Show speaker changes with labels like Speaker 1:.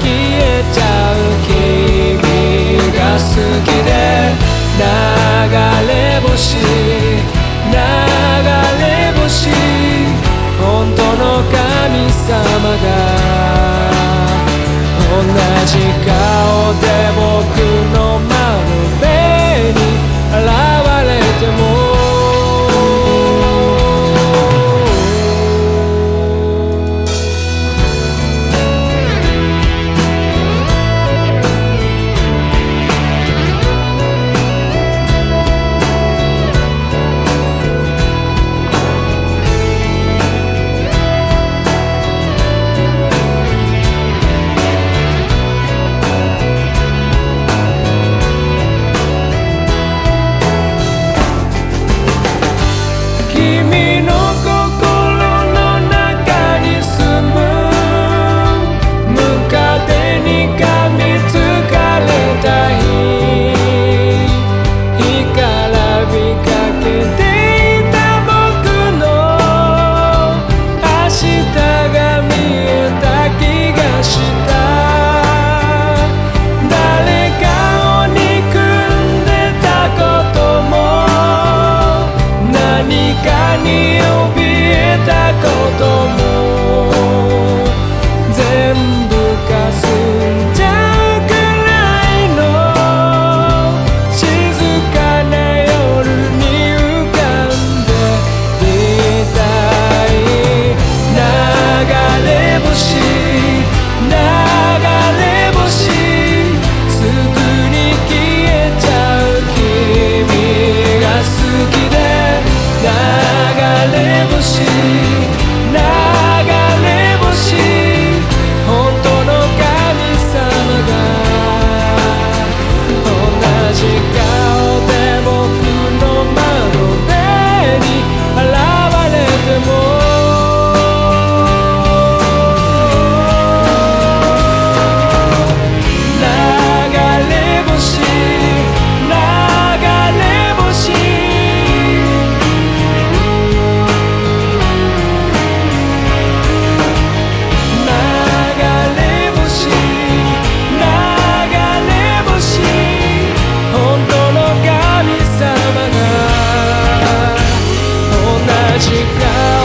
Speaker 1: 消えちゃう君が好きで流れ星 change чекав.